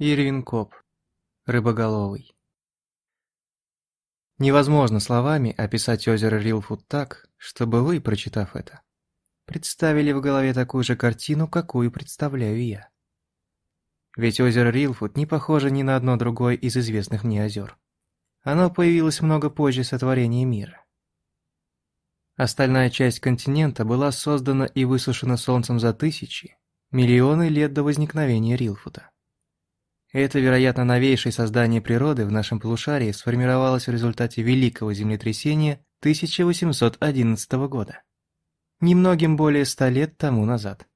Ирвин Коп. Рыбоголовый. Невозможно словами описать озеро Рилфуд так, чтобы вы, прочитав это, представили в голове такую же картину, какую представляю я. Ведь озеро Рилфуд не похоже ни на одно другое из известных мне озер. Оно появилось много позже сотворения мира. Остальная часть континента была создана и высушена Солнцем за тысячи, миллионы лет до возникновения Рилфута. Это, вероятно, новейшее создание природы в нашем полушарии сформировалось в результате Великого землетрясения 1811 года. Немногим более ста лет тому назад.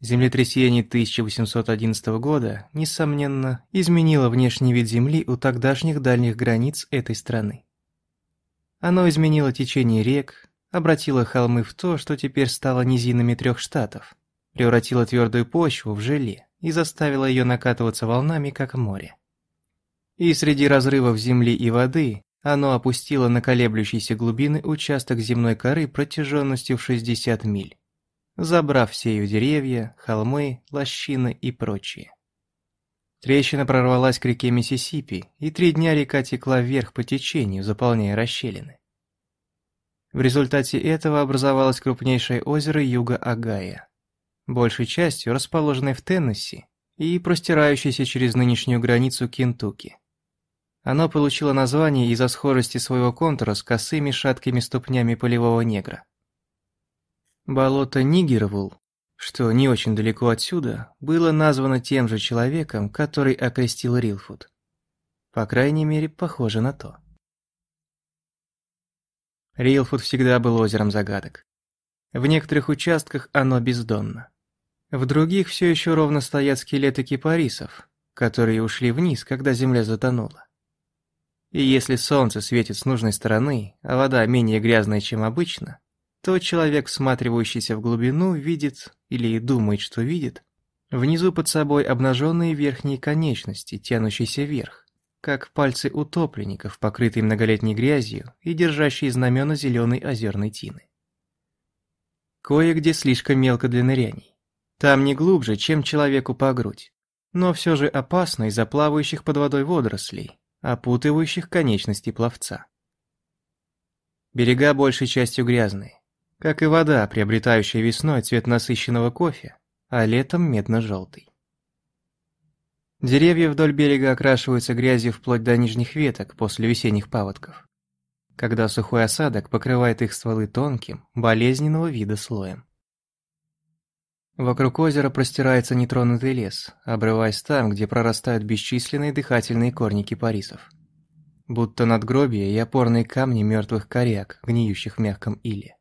Землетрясение 1811 года, несомненно, изменило внешний вид Земли у тогдашних дальних границ этой страны. Оно изменило течение рек, обратило холмы в то, что теперь стало низинами трех штатов, превратило твердую почву в желе и заставило ее накатываться волнами, как море. И среди разрывов земли и воды оно опустило на колеблющиеся глубины участок земной коры протяженностью в 60 миль, забрав все ее деревья, холмы, лощины и прочее. Трещина прорвалась к реке Миссисипи, и три дня река текла вверх по течению, заполняя расщелины. В результате этого образовалось крупнейшее озеро юга Агая, большей частью расположенное в Теннесси и простирающееся через нынешнюю границу Кентукки. Оно получило название из-за схожести своего контура с косыми шаткими ступнями полевого негра. Болото Нигервул что не очень далеко отсюда, было названо тем же человеком, который окрестил Рилфуд. По крайней мере, похоже на то. Рилфуд всегда был озером загадок. В некоторых участках оно бездонно. В других все еще ровно стоят скелеты кипарисов, которые ушли вниз, когда земля затонула. И если солнце светит с нужной стороны, а вода менее грязная, чем обычно, то человек, всматривающийся в глубину, видит, или думает, что видит, внизу под собой обнаженные верхние конечности, тянущиеся вверх, как пальцы утопленников, покрытые многолетней грязью и держащие знамена зеленой озерной тины. Кое-где слишком мелко для ныряний. Там не глубже, чем человеку по грудь, но все же опасно из-за плавающих под водой водорослей, опутывающих конечности пловца. Берега большей частью грязные, как и вода, приобретающая весной цвет насыщенного кофе, а летом медно-желтый. Деревья вдоль берега окрашиваются грязью вплоть до нижних веток после весенних паводков, когда сухой осадок покрывает их стволы тонким, болезненного вида слоем. Вокруг озера простирается нетронутый лес, обрываясь там, где прорастают бесчисленные дыхательные корни кипарисов. Будто надгробия и опорные камни мертвых коряк, гниющих в мягком иле.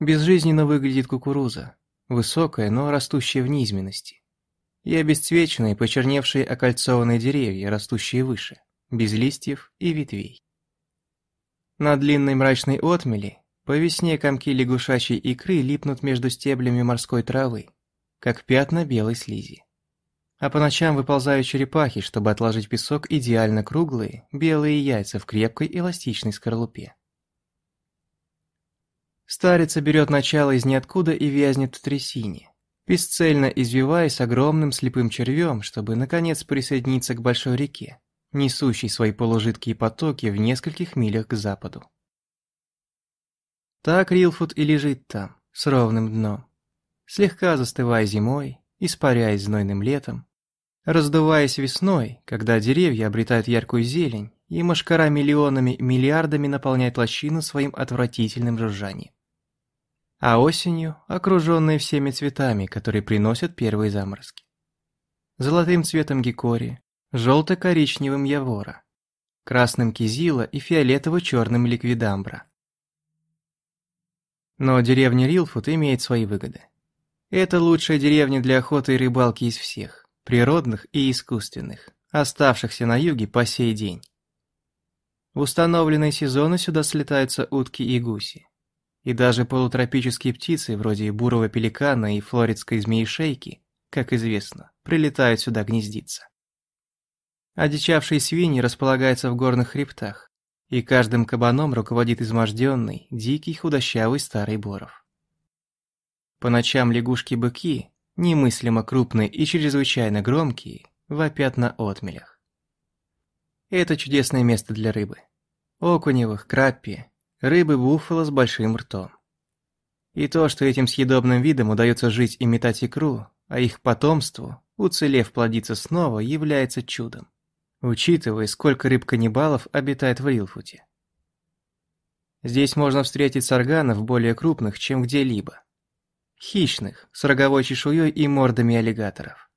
Безжизненно выглядит кукуруза, высокая, но растущая в низменности. И обесцвеченные, почерневшие окольцованные деревья, растущие выше, без листьев и ветвей. На длинной мрачной отмели по весне комки лягушачьей икры липнут между стеблями морской травы, как пятна белой слизи. А по ночам выползают черепахи, чтобы отложить песок идеально круглые, белые яйца в крепкой эластичной скорлупе. Старица берет начало из ниоткуда и вязнет в трясине, бесцельно извиваясь огромным слепым червем, чтобы наконец присоединиться к большой реке, несущей свои полужидкие потоки в нескольких милях к западу. Так Рилфуд и лежит там, с ровным дном, слегка застывая зимой, испаряясь знойным летом, раздуваясь весной, когда деревья обретают яркую зелень, и машкара миллионами, миллиардами наполняет лощину своим отвратительным жужжанием а осенью окруженные всеми цветами, которые приносят первые заморозки. Золотым цветом гикори, желто-коричневым явора, красным кизила и фиолетово-черным ликвидамбра. Но деревня Рилфуд имеет свои выгоды. Это лучшая деревня для охоты и рыбалки из всех, природных и искусственных, оставшихся на юге по сей день. В установленные сезоны сюда слетаются утки и гуси. И даже полутропические птицы, вроде бурого пеликана и флоридской змеи-шейки, как известно, прилетают сюда гнездиться. Одичавшие свиньи располагаются в горных хребтах, и каждым кабаном руководит изможденный, дикий, худощавый старый боров. По ночам лягушки-быки, немыслимо крупные и чрезвычайно громкие, вопят на отмелях. Это чудесное место для рыбы. Окуневых, краппи, рыбы буффало с большим ртом. И то, что этим съедобным видам удается жить и метать икру, а их потомству, уцелев плодиться снова, является чудом, учитывая, сколько рыб-каннибалов обитает в Рилфуте. Здесь можно встретить сарганов более крупных, чем где-либо. Хищных, с роговой чешуей и мордами аллигаторов.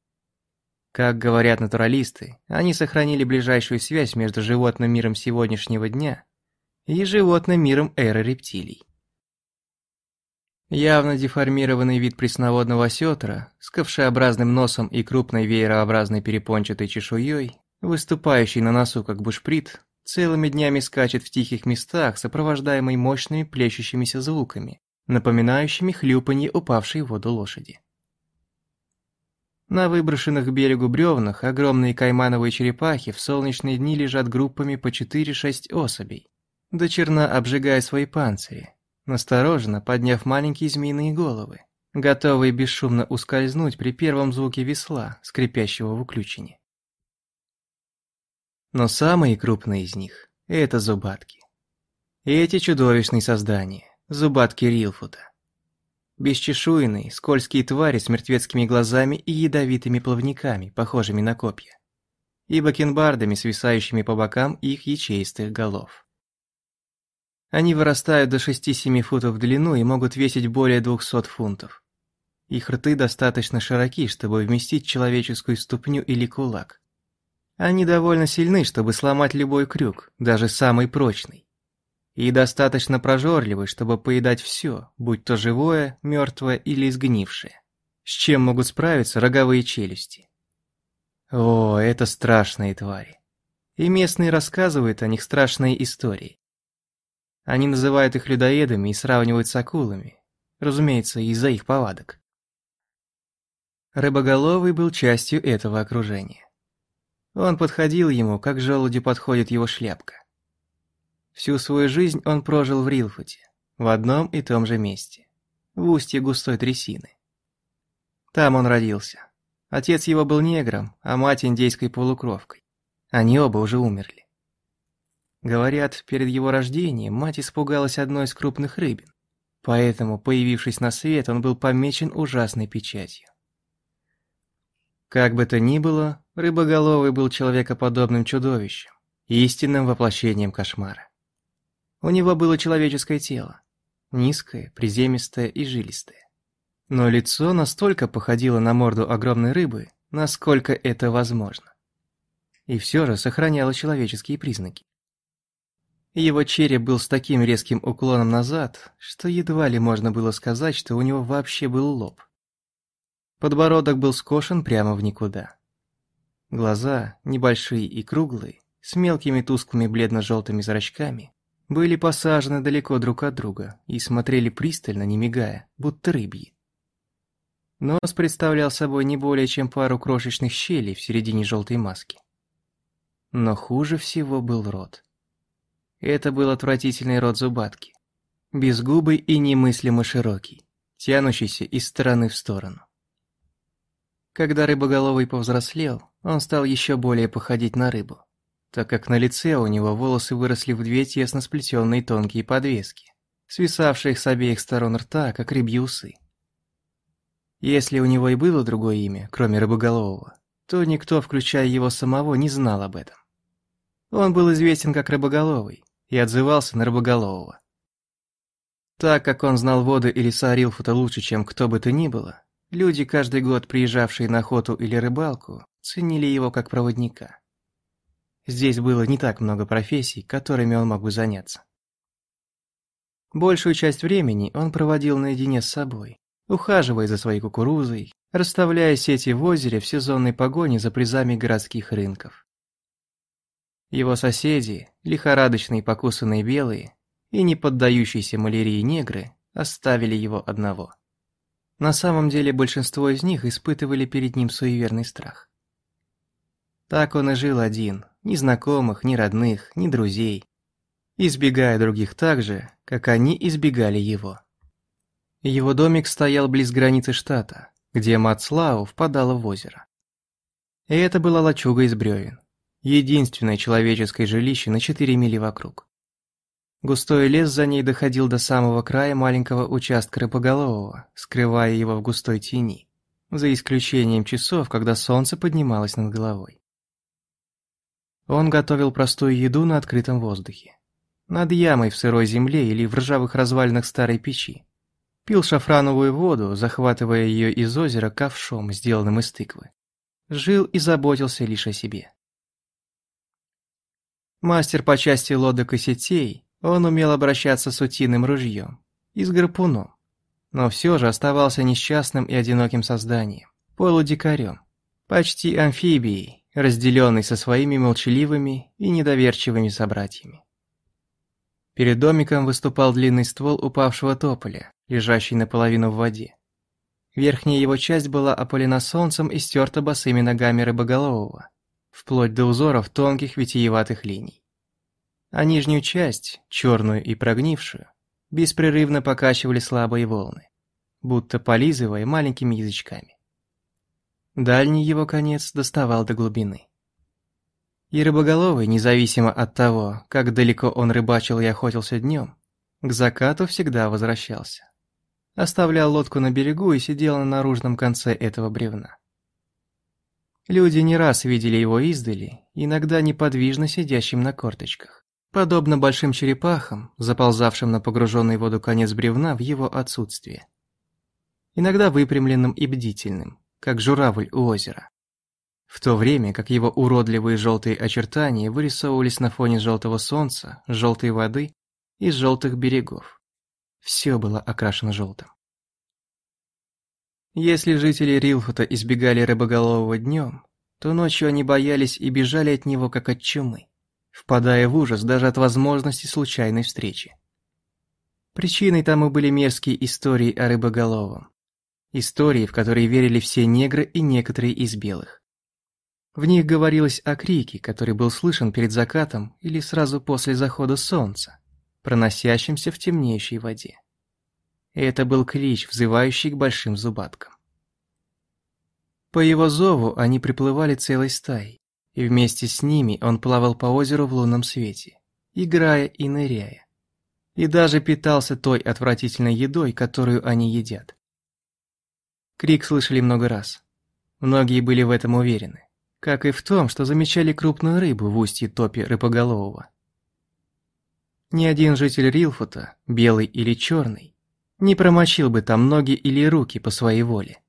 Как говорят натуралисты, они сохранили ближайшую связь между животным миром сегодняшнего дня и животным миром эры рептилий. Явно деформированный вид пресноводного осетра с ковшеобразным носом и крупной веерообразной перепончатой чешуей, выступающий на носу как бушприт, целыми днями скачет в тихих местах, сопровождаемый мощными плещущимися звуками, напоминающими хлюпанье упавшей в воду лошади. На выброшенных к берегу бревнах огромные каймановые черепахи в солнечные дни лежат группами по 4-6 особей, до черна обжигая свои панцири, настороженно подняв маленькие змеиные головы, готовые бесшумно ускользнуть при первом звуке весла, скрипящего в уключине. Но самые крупные из них – это зубатки. эти чудовищные создания – зубатки Рилфута. Бесчешуйные, скользкие твари с мертвецкими глазами и ядовитыми плавниками, похожими на копья. И бакенбардами, свисающими по бокам их ячеистых голов. Они вырастают до 6-7 футов в длину и могут весить более 200 фунтов. Их рты достаточно широки, чтобы вместить человеческую ступню или кулак. Они довольно сильны, чтобы сломать любой крюк, даже самый прочный. И достаточно прожорливы, чтобы поедать все, будь то живое, мертвое или изгнившее. С чем могут справиться роговые челюсти. О, это страшные твари. И местные рассказывают о них страшные истории. Они называют их людоедами и сравнивают с акулами. Разумеется, из-за их повадок. Рыбоголовый был частью этого окружения. Он подходил ему, как желуди подходит его шляпка. Всю свою жизнь он прожил в Рилфуте, в одном и том же месте, в устье густой трясины. Там он родился. Отец его был негром, а мать индейской полукровкой. Они оба уже умерли. Говорят, перед его рождением мать испугалась одной из крупных рыбин, поэтому, появившись на свет, он был помечен ужасной печатью. Как бы то ни было, рыбоголовый был человекоподобным чудовищем, истинным воплощением кошмара. У него было человеческое тело, низкое, приземистое и жилистое. Но лицо настолько походило на морду огромной рыбы, насколько это возможно. И все же сохраняло человеческие признаки. Его череп был с таким резким уклоном назад, что едва ли можно было сказать, что у него вообще был лоб. Подбородок был скошен прямо в никуда. Глаза, небольшие и круглые, с мелкими тусклыми бледно-желтыми зрачками, были посажены далеко друг от друга и смотрели пристально, не мигая, будто рыбьи. Нос представлял собой не более чем пару крошечных щелей в середине желтой маски. Но хуже всего был рот. Это был отвратительный рот зубатки. Безгубый и немыслимо широкий, тянущийся из стороны в сторону. Когда рыбоголовый повзрослел, он стал еще более походить на рыбу, так как на лице у него волосы выросли в две тесно сплетенные тонкие подвески, свисавшие с обеих сторон рта, как рыбьи усы. Если у него и было другое имя, кроме рыбоголового, то никто, включая его самого, не знал об этом. Он был известен как рыбоголовый, и отзывался на рыбоголового. Так как он знал воды и леса Рилфута лучше, чем кто бы то ни было, люди, каждый год приезжавшие на охоту или рыбалку, ценили его как проводника. Здесь было не так много профессий, которыми он мог бы заняться. Большую часть времени он проводил наедине с собой, ухаживая за своей кукурузой, расставляя сети в озере в сезонной погоне за призами городских рынков. Его соседи, лихорадочные покусанные белые и не поддающиеся малярии негры, оставили его одного. На самом деле большинство из них испытывали перед ним суеверный страх. Так он и жил один, ни знакомых, ни родных, ни друзей, избегая других так же, как они избегали его. Его домик стоял близ границы штата, где Мацлау впадала в озеро. И это была лачуга из бревен, единственное человеческое жилище на 4 мили вокруг. Густой лес за ней доходил до самого края маленького участка рыбоголового, скрывая его в густой тени, за исключением часов, когда солнце поднималось над головой. Он готовил простую еду на открытом воздухе. Над ямой в сырой земле или в ржавых развалинах старой печи. Пил шафрановую воду, захватывая ее из озера ковшом, сделанным из тыквы. Жил и заботился лишь о себе. Мастер по части лодок и сетей, он умел обращаться с утиным ружьем и с гарпуном, но все же оставался несчастным и одиноким созданием, полудикарем, почти амфибией, разделенной со своими молчаливыми и недоверчивыми собратьями. Перед домиком выступал длинный ствол упавшего тополя, лежащий наполовину в воде. Верхняя его часть была опалена солнцем и стерта босыми ногами рыбоголового, вплоть до узоров тонких витиеватых линий. А нижнюю часть, черную и прогнившую, беспрерывно покачивали слабые волны, будто полизывая маленькими язычками. Дальний его конец доставал до глубины. И рыбоголовый, независимо от того, как далеко он рыбачил и охотился днем, к закату всегда возвращался. Оставлял лодку на берегу и сидел на наружном конце этого бревна. Люди не раз видели его издали, иногда неподвижно сидящим на корточках, подобно большим черепахам, заползавшим на погруженный в воду конец бревна в его отсутствие. Иногда выпрямленным и бдительным, как журавль у озера. В то время как его уродливые желтые очертания вырисовывались на фоне желтого солнца, желтой воды и желтых берегов. Все было окрашено желтым. Если жители Рилфута избегали рыбоголового днем, то ночью они боялись и бежали от него как от чумы, впадая в ужас даже от возможности случайной встречи. Причиной тому были мерзкие истории о рыбоголовом. Истории, в которые верили все негры и некоторые из белых. В них говорилось о крике, который был слышен перед закатом или сразу после захода солнца, проносящемся в темнеющей воде. Это был клич, взывающий к большим зубаткам. По его зову они приплывали целой стаей, и вместе с ними он плавал по озеру в лунном свете, играя и ныряя. И даже питался той отвратительной едой, которую они едят. Крик слышали много раз. Многие были в этом уверены, как и в том, что замечали крупную рыбу в устье топи рыбоголового. Ни один житель Рилфута, белый или черный, не промочил бы там ноги или руки по своей воле.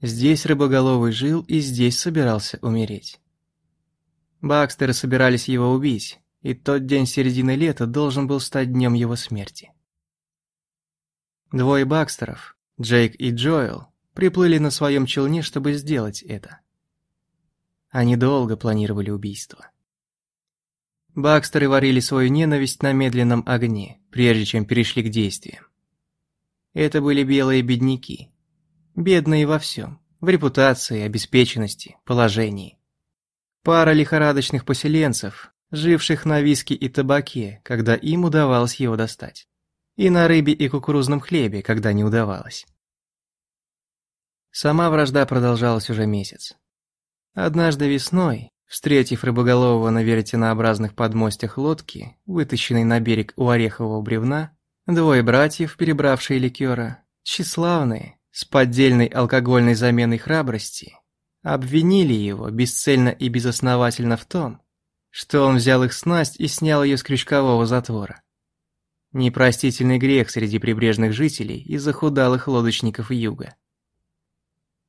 Здесь рыбоголовый жил и здесь собирался умереть. Бакстеры собирались его убить, и тот день середины лета должен был стать днем его смерти. Двое Бакстеров, Джейк и Джоэл, приплыли на своем челне, чтобы сделать это. Они долго планировали убийство. Бакстеры варили свою ненависть на медленном огне, прежде чем перешли к действиям. Это были белые бедняки. Бедные во всем. В репутации, обеспеченности, положении. Пара лихорадочных поселенцев, живших на виске и табаке, когда им удавалось его достать. И на рыбе и кукурузном хлебе, когда не удавалось. Сама вражда продолжалась уже месяц. Однажды весной, Встретив рыбоголового на веретенообразных подмостях лодки, вытащенной на берег у орехового бревна, двое братьев, перебравшие ликера, тщеславные, с поддельной алкогольной заменой храбрости, обвинили его бесцельно и безосновательно в том, что он взял их снасть и снял ее с крючкового затвора. Непростительный грех среди прибрежных жителей и захудалых лодочников юга.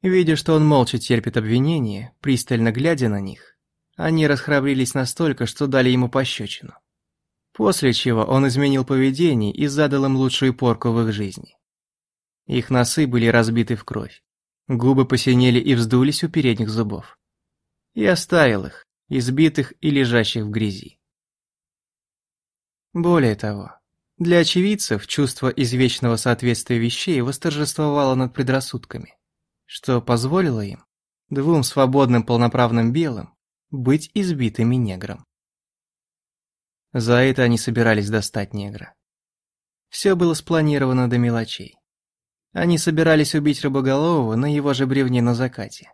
Видя, что он молча терпит обвинения, пристально глядя на них, они расхрабрились настолько, что дали ему пощечину. После чего он изменил поведение и задал им лучшую порку в их жизни. Их носы были разбиты в кровь. Губы посинели и вздулись у передних зубов. И оставил их, избитых и лежащих в грязи. Более того, для очевидцев чувство извечного соответствия вещей восторжествовало над предрассудками, что позволило им, двум свободным полноправным белым, быть избитыми негром. За это они собирались достать негра. Все было спланировано до мелочей. Они собирались убить рыбоголового на его же бревне на закате.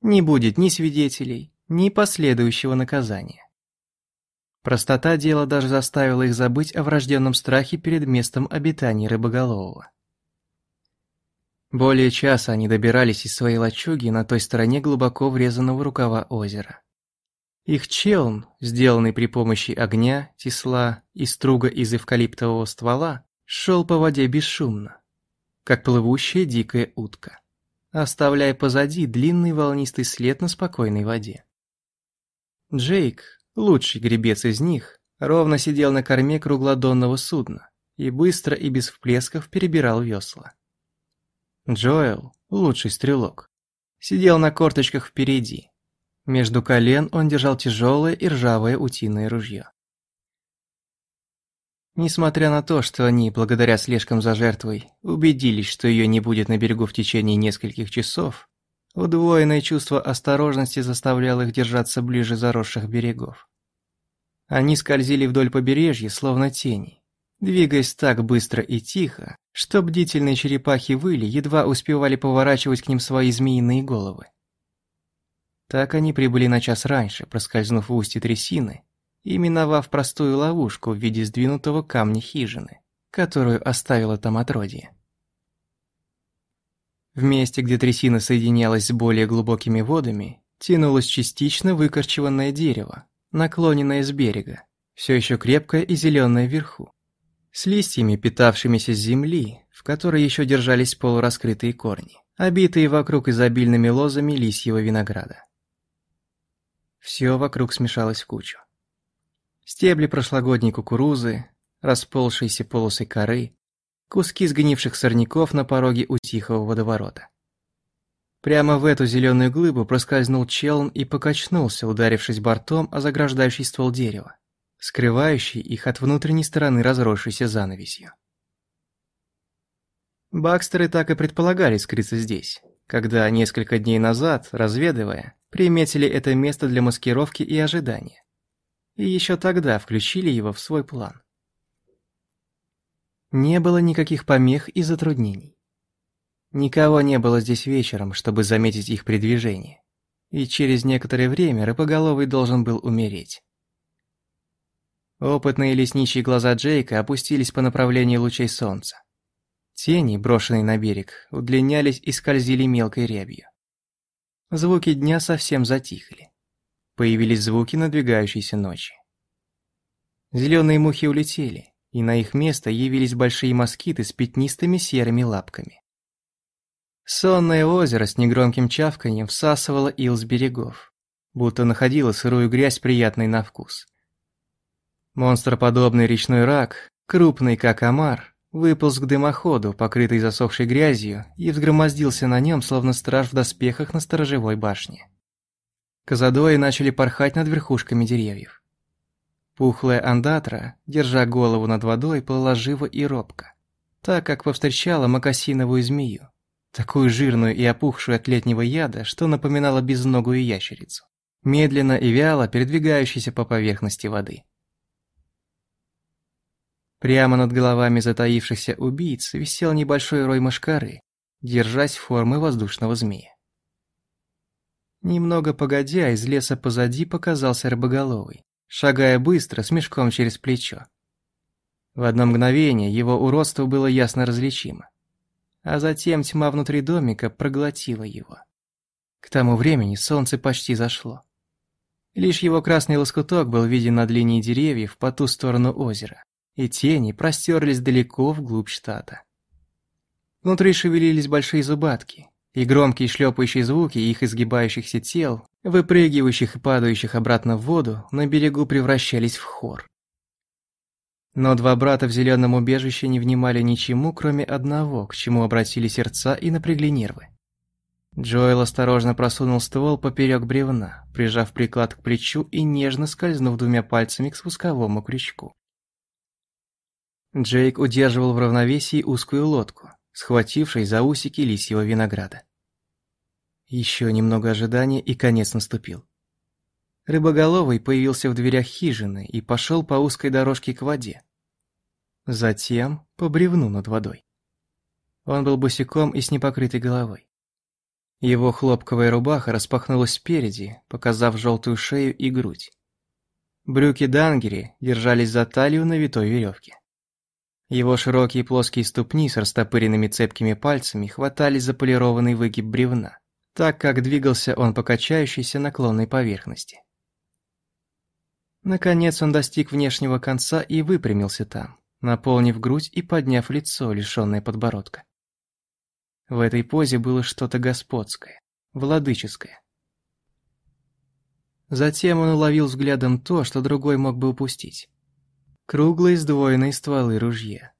Не будет ни свидетелей, ни последующего наказания. Простота дела даже заставила их забыть о врожденном страхе перед местом обитания рыбоголового. Более часа они добирались из своей лачуги на той стороне глубоко врезанного рукава озера. Их челн, сделанный при помощи огня, тесла и струга из эвкалиптового ствола, шел по воде бесшумно, как плывущая дикая утка, оставляя позади длинный волнистый след на спокойной воде. Джейк, лучший гребец из них, ровно сидел на корме круглодонного судна и быстро и без всплесков перебирал весла. Джоэл, лучший стрелок, сидел на корточках впереди. Между колен он держал тяжелое и ржавое утиное ружье. Несмотря на то, что они, благодаря слежкам за жертвой, убедились, что ее не будет на берегу в течение нескольких часов, удвоенное чувство осторожности заставляло их держаться ближе заросших берегов. Они скользили вдоль побережья, словно тени, двигаясь так быстро и тихо, что бдительные черепахи выли едва успевали поворачивать к ним свои змеиные головы. Так они прибыли на час раньше, проскользнув в устье трясины, и миновав простую ловушку в виде сдвинутого камня хижины, которую оставило там отродье. В месте, где трясина соединялась с более глубокими водами, тянулось частично выкорчеванное дерево, наклоненное с берега, все еще крепкое и зеленое вверху, с листьями, питавшимися с земли, в которой еще держались полураскрытые корни, обитые вокруг изобильными лозами лисьего винограда. Все вокруг смешалось в кучу. Стебли прошлогодней кукурузы, расползшиеся полосы коры, куски сгнивших сорняков на пороге у тихого водоворота. Прямо в эту зеленую глыбу проскользнул челн и покачнулся, ударившись бортом о заграждающий ствол дерева, скрывающий их от внутренней стороны разросшейся занавесью. Бакстеры так и предполагали скрыться здесь, когда несколько дней назад, разведывая, приметили это место для маскировки и ожидания и еще тогда включили его в свой план. Не было никаких помех и затруднений. Никого не было здесь вечером, чтобы заметить их передвижение, и через некоторое время рыбоголовый должен был умереть. Опытные лесничьи глаза Джейка опустились по направлению лучей солнца. Тени, брошенные на берег, удлинялись и скользили мелкой рябью. Звуки дня совсем затихли. Появились звуки надвигающейся ночи. Зеленые мухи улетели, и на их место явились большие москиты с пятнистыми серыми лапками. Сонное озеро с негромким чавканьем всасывало ил с берегов, будто находило сырую грязь приятной на вкус. Монстроподобный речной рак, крупный как омар, выполз к дымоходу, покрытый засохшей грязью, и взгромоздился на нем, словно страж в доспехах на сторожевой башне. Казадои начали порхать над верхушками деревьев. Пухлая андатра, держа голову над водой, плыла живо и робко, так как повстречала макасиновую змею, такую жирную и опухшую от летнего яда, что напоминала безногую ящерицу, медленно и вяло передвигающейся по поверхности воды. Прямо над головами затаившихся убийц висел небольшой рой мошкары, держась формы воздушного змея. Немного погодя, из леса позади показался рыбоголовый, шагая быстро, с мешком через плечо. В одно мгновение его уродство было ясно различимо. А затем тьма внутри домика проглотила его. К тому времени солнце почти зашло. Лишь его красный лоскуток был виден над линией деревьев по ту сторону озера, и тени простерлись далеко вглубь штата. Внутри шевелились большие зубатки, и громкие шлепающие звуки их изгибающихся тел, выпрыгивающих и падающих обратно в воду, на берегу превращались в хор. Но два брата в зеленом убежище не внимали ничему, кроме одного, к чему обратили сердца и напрягли нервы. Джоэл осторожно просунул ствол поперек бревна, прижав приклад к плечу и нежно скользнув двумя пальцами к спусковому крючку. Джейк удерживал в равновесии узкую лодку, схватившей за усики лисьего винограда. Еще немного ожидания, и конец наступил. Рыбоголовый появился в дверях хижины и пошел по узкой дорожке к воде. Затем по бревну над водой. Он был босиком и с непокрытой головой. Его хлопковая рубаха распахнулась спереди, показав желтую шею и грудь. Брюки Дангери держались за талию на витой веревке. Его широкие плоские ступни с растопыренными цепкими пальцами хватались за полированный выгиб бревна, так как двигался он по качающейся наклонной поверхности. Наконец он достиг внешнего конца и выпрямился там, наполнив грудь и подняв лицо, лишённое подбородка. В этой позе было что-то господское, владыческое. Затем он уловил взглядом то, что другой мог бы упустить. Круглые сдвоенные стволы ружья.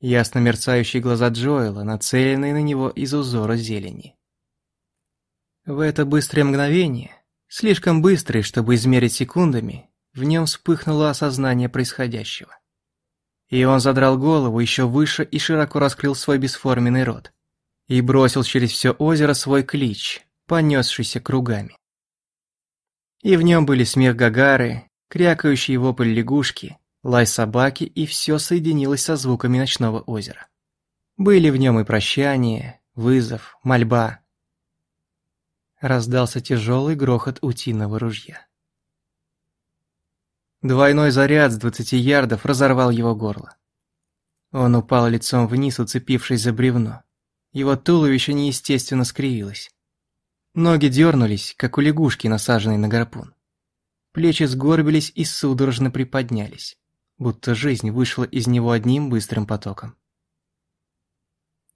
Ясно мерцающие глаза Джоэла, нацеленные на него из узора зелени. В это быстрое мгновение, слишком быстрое, чтобы измерить секундами, в нем вспыхнуло осознание происходящего. И он задрал голову еще выше и широко раскрыл свой бесформенный рот. И бросил через все озеро свой клич, понесшийся кругами. И в нем были смех Гагары, крякающие вопль лягушки, лай собаки, и все соединилось со звуками ночного озера. Были в нем и прощание, вызов, мольба. Раздался тяжелый грохот утиного ружья. Двойной заряд с двадцати ярдов разорвал его горло. Он упал лицом вниз, уцепившись за бревно. Его туловище неестественно скривилось. Ноги дернулись, как у лягушки, насаженной на гарпун. Плечи сгорбились и судорожно приподнялись, будто жизнь вышла из него одним быстрым потоком.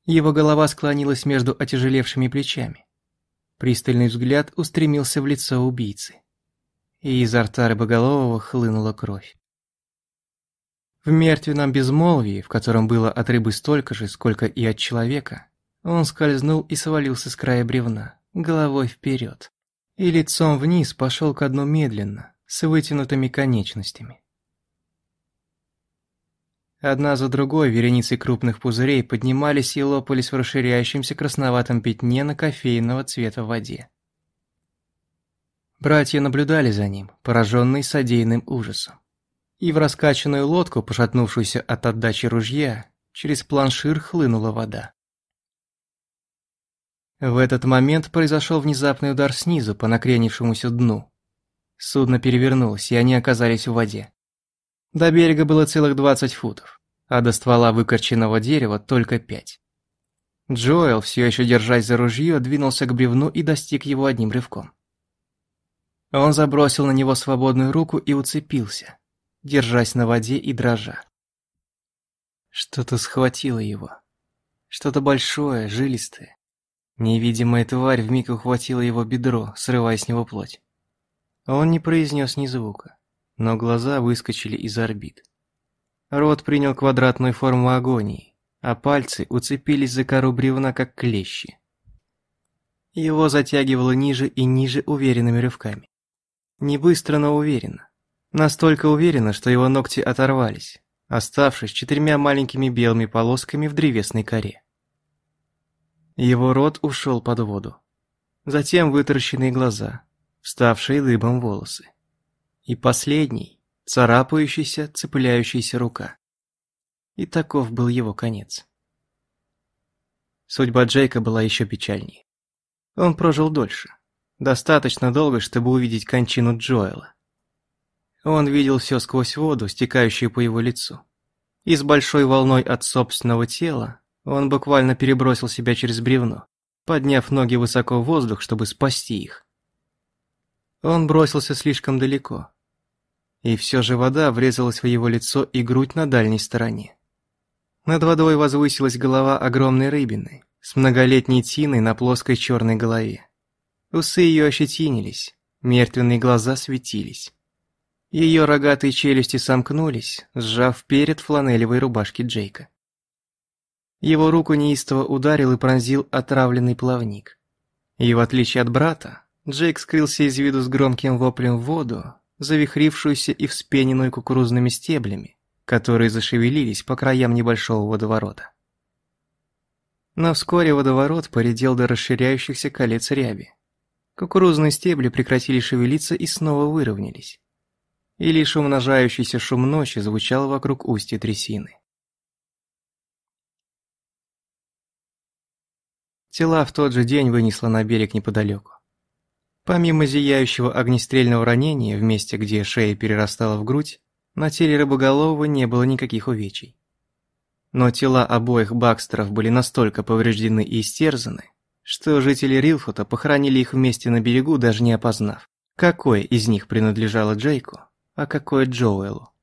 Его голова склонилась между отяжелевшими плечами. Пристальный взгляд устремился в лицо убийцы. И изо рта рыбоголового хлынула кровь. В мертвенном безмолвии, в котором было от рыбы столько же, сколько и от человека, он скользнул и свалился с края бревна, головой вперед, и лицом вниз пошел ко дну медленно, с вытянутыми конечностями. Одна за другой вереницы крупных пузырей поднимались и лопались в расширяющемся красноватом пятне на кофейного цвета в воде. Братья наблюдали за ним, пораженные содеянным ужасом. И в раскачанную лодку, пошатнувшуюся от отдачи ружья, через планшир хлынула вода. В этот момент произошел внезапный удар снизу по накренившемуся дну. Судно перевернулось, и они оказались в воде. До берега было целых 20 футов, а до ствола выкорченного дерева только пять. Джоэл, все еще держась за ружье, двинулся к бревну и достиг его одним рывком. Он забросил на него свободную руку и уцепился, держась на воде и дрожа. Что-то схватило его. Что-то большое, жилистое. Невидимая тварь вмиг ухватила его бедро, срывая с него плоть. Он не произнес ни звука, но глаза выскочили из орбит. Рот принял квадратную форму агонии, а пальцы уцепились за кору бревна, как клещи. Его затягивало ниже и ниже уверенными рывками. Не быстро, но уверенно. Настолько уверенно, что его ногти оторвались, оставшись четырьмя маленькими белыми полосками в древесной коре. Его рот ушел под воду. Затем вытаращенные глаза, вставшие дыбом волосы. И последний, царапающийся, цепляющийся рука. И таков был его конец. Судьба Джейка была еще печальнее. Он прожил дольше. Достаточно долго, чтобы увидеть кончину Джоэла. Он видел все сквозь воду, стекающую по его лицу. И с большой волной от собственного тела он буквально перебросил себя через бревно, подняв ноги высоко в воздух, чтобы спасти их. Он бросился слишком далеко. И все же вода врезалась в его лицо и грудь на дальней стороне. Над водой возвысилась голова огромной рыбины с многолетней тиной на плоской черной голове. Усы ее ощетинились, мертвенные глаза светились. Ее рогатые челюсти сомкнулись, сжав перед фланелевой рубашки Джейка. Его руку неистово ударил и пронзил отравленный плавник. И в отличие от брата, Джейк скрылся из виду с громким воплем в воду, завихрившуюся и вспененную кукурузными стеблями, которые зашевелились по краям небольшого водоворота. Но вскоре водоворот поредел до расширяющихся колец ряби. Кукурузные стебли прекратили шевелиться и снова выровнялись. И лишь умножающийся шум ночи звучал вокруг устья трясины. Тела в тот же день вынесло на берег неподалеку. Помимо зияющего огнестрельного ранения в месте, где шея перерастала в грудь, на теле рыбоголового не было никаких увечий. Но тела обоих Бакстеров были настолько повреждены и истерзаны, что жители Рилфута похоронили их вместе на берегу, даже не опознав, какое из них принадлежало Джейку, а какое Джоуэлу.